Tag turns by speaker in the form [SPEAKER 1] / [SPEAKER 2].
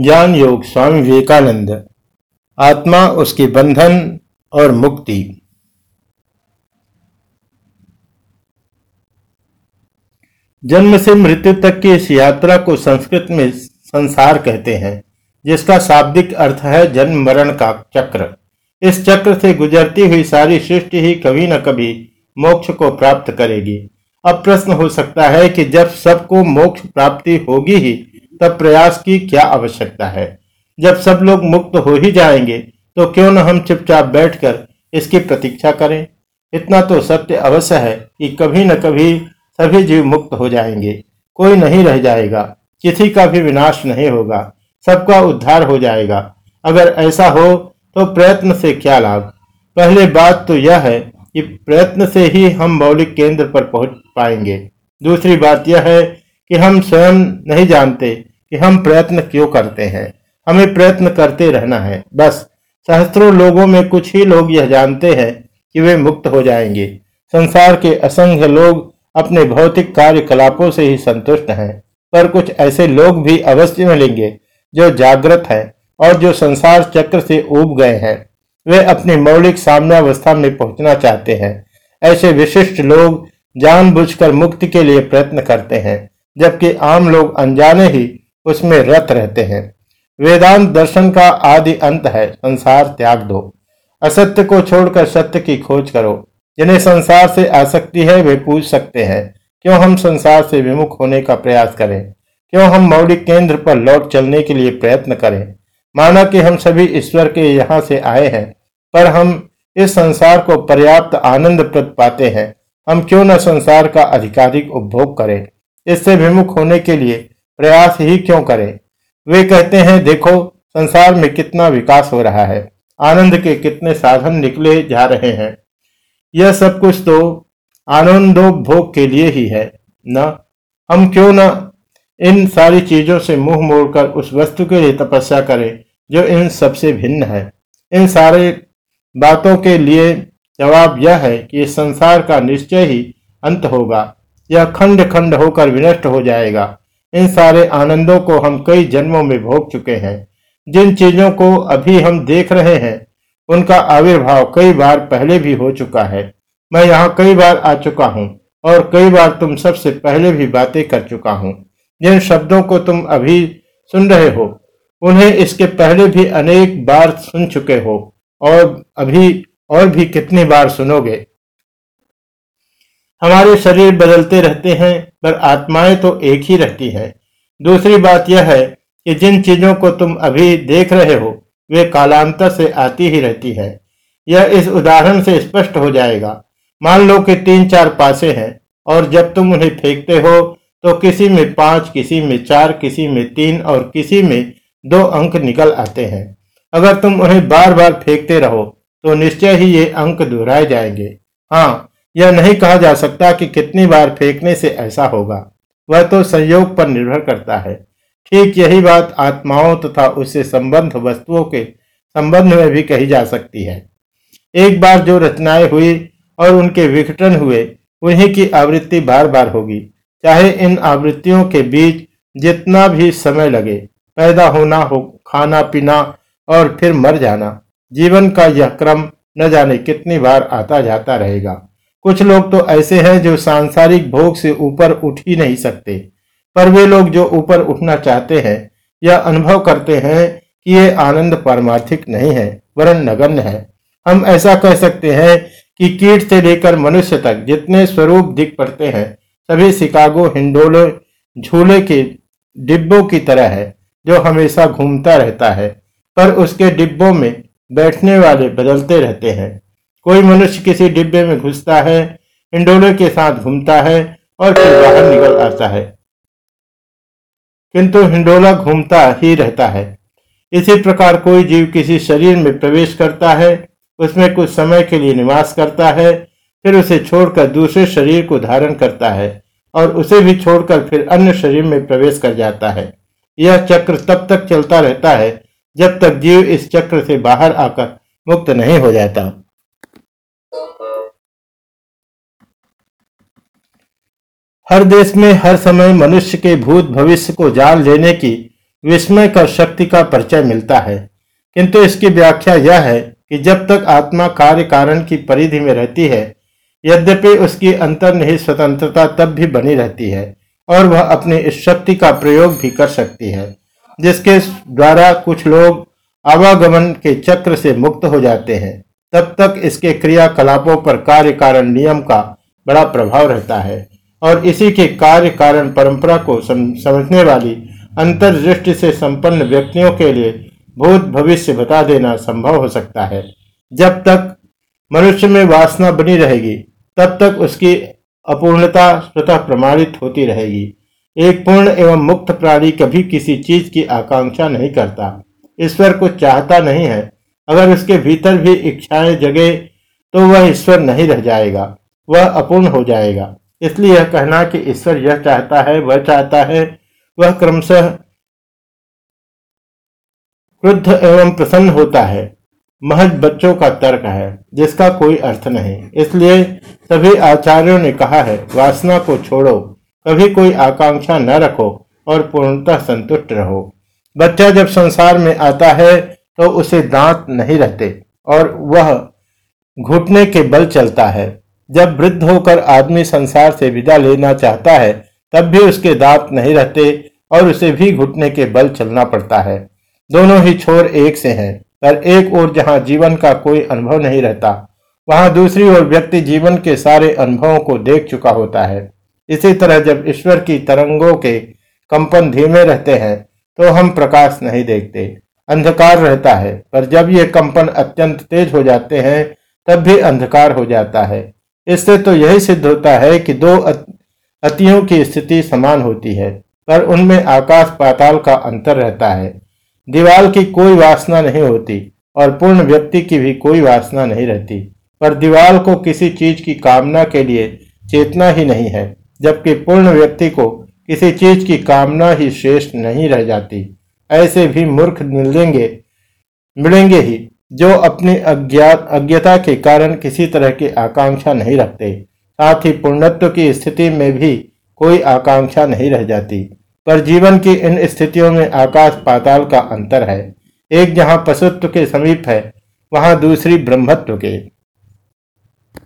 [SPEAKER 1] ज्ञान योग स्वामी विवेकानंद। आत्मा, उसके बंधन और मुक्ति। जन्म से मृत्यु तक की इस यात्रा को संस्कृत में संसार कहते हैं, जिसका शाब्दिक अर्थ है जन्म मरण का चक्र। इस चक्र से गुजरती हुई सारी सृष्टि ही कभी न कभी मोक्ष को प्राप्त करेगी। अब प्रश्न हो सकता है कि जब सबको मोक्ष प्राप्ति होगी ही तब प्रयास की क्या आवश्यकता है? जब सब लोग मुक्त हो ही जाएँगे तो क्यों न हम चुपचाप बैठकर इसकी प्रतीक्षा करें? इतना तो सत्य अवश्य है कि कभी न कभी सभी जीव मुक्त हो जाएँगे। कोई नहीं रह जाएगा। किसी का भी विनाश नहीं होगा। सबका उद्धार हो जाएगा। अगर ऐसा हो तो प्रयत्न से क्या लाभ? पहले बात तो यह है कि प्रयत्न से ही हम मौलिक केंद्र पर पहुँच पाएँगे। दूसरी बात यह है कि हम स्वयं नहीं जानते कि हम प्रयत्न क्यों करते हैं? हमें प्रयत्न करते रहना है। बस, सहस्त्रों लोगों में कुछ ही लोग यह जानते हैं कि वे मुक्त हो जाएँगे। संसार के असंख्य लोग अपने भौतिक कार्यकलापों से ही संतुष्ट हैं। पर कुछ ऐसे लोग भी अवश्य मिलेंगे जो जागृत हैं और जो संसार चक्र से उब गए हैं। वे अपनी मौलिक साम्यावस्था में पहुँचना चाहते हैं। ऐसे विशिष्ट लोग जानबूझकर मुक्ति के लिए प्रयत्न करते हैं, जबकि आम लोग अनजाने ही उसमें रत रहते हैं। वेदांत दर्शन का आदि अंत है, संसार त्याग दो। असत्य को छोड़कर सत्य की खोज करो। जिन्हें संसार से आसक्ति है, वे पूछ सकते हैं, क्यों हम संसार से विमुख होने का प्रयास करें? क्यों हम मौलिक केंद्र पर लौट चलने के लिए प्रयत्न करें? माना कि हम सभी ईश्वर के यहाँ से आए हैं, पर हम इस संसार को पर्याप्त आनंद प्रद पाते हैं। हम क्यों न संसार का अधिकारिक उपभोग करें? इससे विमुख होने के लिए प्रयास ही क्यों करें? वे कहते हैं, देखो, संसार में कितना विकास हो रहा है। आनंद के कितने साधन निकले जा रहे हैं। यह सब कुछ तो आनंदोपभोग के लिए ही है। न, हम क्यों न इन सारी चीज़ों से मुँह मोड़कर उस वस्तु के लिए तपस्या करें, जो इन सबसे भिन्न है? इन सारे बातों के लिए जवाब यह है कि संसार का निश्चय ही अंत होगा। यह खंड खंड होकर विनष्ट हो जाएगा। इन सारे आनंदों को हम कई जन्मों में भोग चुके हैं। जिन चीज़ों को अभी हम देख रहे हैं, उनका आविर्भाव कई बार पहले भी हो चुका है। मैं यहाँ कई बार आ चुका हूँ और कई बार तुम सबसे पहले भी बातें कर चुका हूँ। जिन शब्दों को तुम अभी सुन रहे हो, उन्हें इसके पहले भी अनेक बार सुन चुके हो और अभी और भी कितनी बार सुनोगे। हमारे शरीर बदलते रहते हैं, पर आत्माएँ तो एक ही रहती है। दूसरी बात यह है कि जिन चीज़ों को तुम अभी देख रहे हो, वे कालांतर से आती ही रहती है। यह इस उदाहरण से स्पष्ट हो जाएगा। मान लो कि तीन चार पासे हैं, और जब तुम उन्हें फेंकते हो तो किसी में पाँच, किसी में चार, किसी में तीन, और किसी में दो अंक निकल आते हैं। अगर तुम उन्हें बार बार फेंकते रहो तो निश्चय ही ये अंक दोहराए जाएँगे। हाँ यह नहीं कहा जा सकता कि कितनी बार फेंकने से ऐसा होगा। वह तो संयोग पर निर्भर करता है। ठीक यही बात आत्माओं तथा उससे संबंध वस्तुओं के संबंध में भी कही जा सकती है। एक बार जो रचनाएँ हुई और उनके विघटन हुए, उन्हीं की आवृत्ति बार बार होगी। चाहे इन आवृत्तियों के बीच जितना भी समय लगे, पैदा होना हो, खाना, पीना और फिर मर जाना, जीवन का यह क्रम न जाने कितनी बार आता जाता रहेगा। कुछ लोग तो ऐसे हैं जो सांसारिक भोग से ऊपर उठ ही नहीं सकते, पर वे लोग जो ऊपर उठना चाहते हैं यह अनुभव करते हैं कि ये आनंद पारमार्थिक नहीं है, वरन नगण्य है। हम ऐसा कह सकते हैं कि कीट से लेकर मनुष्य तक जितने स्वरूप दिख पड़ते हैं, सभी शिकागो, हिंडोले, झूले के डिब्बों की तरह है, जो हमेशा घूमता रहता है, पर उसके डिब्बों में बैठने वाले बदलते रहते हैं। कोई मनुष्य किसी डिब्बे में घुसता है, हिंडोले के साथ घूमता है और फिर बाहर निकल आता है। किंतु हिंडोला घूमता ही रहता है। इसी प्रकार कोई जीव किसी शरीर में प्रवेश करता है, उसमें कुछ समय के लिए निवास करता है, फिर उसे छोड़कर दूसरे शरीर को धारण करता है और उसे भी छोड़कर फिर अन्य शरीर में प्रवेश कर जाता है। यह चक्र तब तक चलता रहता है जब तक जीव इस चक्र से बाहर आकर मुक्त नहीं हो जाता। हर देश में हर समय मनुष्य के भूत भविष्य को जान लेने की विस्मय कर शक्ति का परिचय मिलता है। किंतु इसकी व्याख्या यह है कि जब तक आत्मा कार्य कारण की परिधि में रहती है, यद्यपि उसकी अंतर्निहित स्वतंत्रता तब भी बनी रहती है और वह अपनी इस शक्ति का प्रयोग भी कर सकती है, जिसके द्वारा कुछ लोग आवागमन के चक्र से मुक्त हो जाते हैं। तब तक इसके क्रियाकलापों पर कार्य कारण नियम का बड़ा प्रभाव रहता है। और इसी के कार्य कारण परंपरा को समझने वाली अंतर्दृष्टि से संपन्न व्यक्तियों के लिए भूत भविष्य बता देना संभव हो सकता है। जब तक मनुष्य में वासना बनी रहेगी, तब तक उसकी अपूर्णता स्वतः प्रमाणित होती रहेगी। एक पूर्ण एवं मुक्त प्राणी कभी किसी चीज़ की आकांक्षा नहीं करता। ईश्वर को चाहता नहीं है। अगर उसके भीतर भी इच्छाएँ जगे तो वह ईश्वर नहीं रह जाएगा। वह अपूर्ण हो जाएगा। इसलिए यह कहना कि ईश्वर यह चाहता है, वह चाहता है, वह क्रमशः क्रुद्ध एवं प्रसन्न होता है। महज बच्चों का तर्क है, जिसका कोई अर्थ नहीं। इसलिए सभी आचार्यों ने कहा है, वासना को छोड़ो, कभी कोई आकांक्षा न रखो और पूर्णतः संतुष्ट रहो। बच्चा जब संसार में आता है तो उसे दांत नहीं रहते और वह घुटने के बल चलता है। जब वृद्ध होकर आदमी संसार से विदा लेना चाहता है, तब भी उसके दांत नहीं रहते और उसे भी घुटने के बल चलना पड़ता है। दोनों ही छोर एक से हैं, पर एक ओर जहाँ जीवन का कोई अनुभव नहीं रहता, वहाँ दूसरी ओर व्यक्ति जीवन के सारे अनुभवों को देख चुका होता है। इसी तरह जब ईश्वर की तरंगों के कंपन धीमे रहते हैं तो हम प्रकाश नहीं देखते, अंधकार रहता है, पर जब ये कंपन अत्यंत तेज हो जाते हैं, तब भी अंधकार हो जाता है। इससे तो यही सिद्ध होता है कि दो अतियों की स्थिति समान होती है, पर उनमें आकाश पाताल का अंतर रहता है। दीवाल की कोई वासना नहीं होती, और पूर्ण व्यक्ति की भी कोई वासना नहीं रहती। पर दीवाल को किसी चीज़ की कामना के लिए चेतना ही नहीं है, जबकि पूर्ण व्यक्ति को किसी चीज़ की कामना ही श्रेष्ठ नहीं रह जाती। ऐसे भी मूर्ख मिलेंगे मिलेंगे ही। जो अपनी अज्ञात के कारण किसी तरह की आकांक्षा नहीं रखते। साथ ही पूर्णत्व की स्थिति में भी कोई आकांक्षा नहीं रह जाती। पर जीवन की इन स्थितियों में आकाश पाताल का अंतर है। एक जहाँ पशुत्व के समीप है, वहाँ दूसरी ब्रह्मत्व के।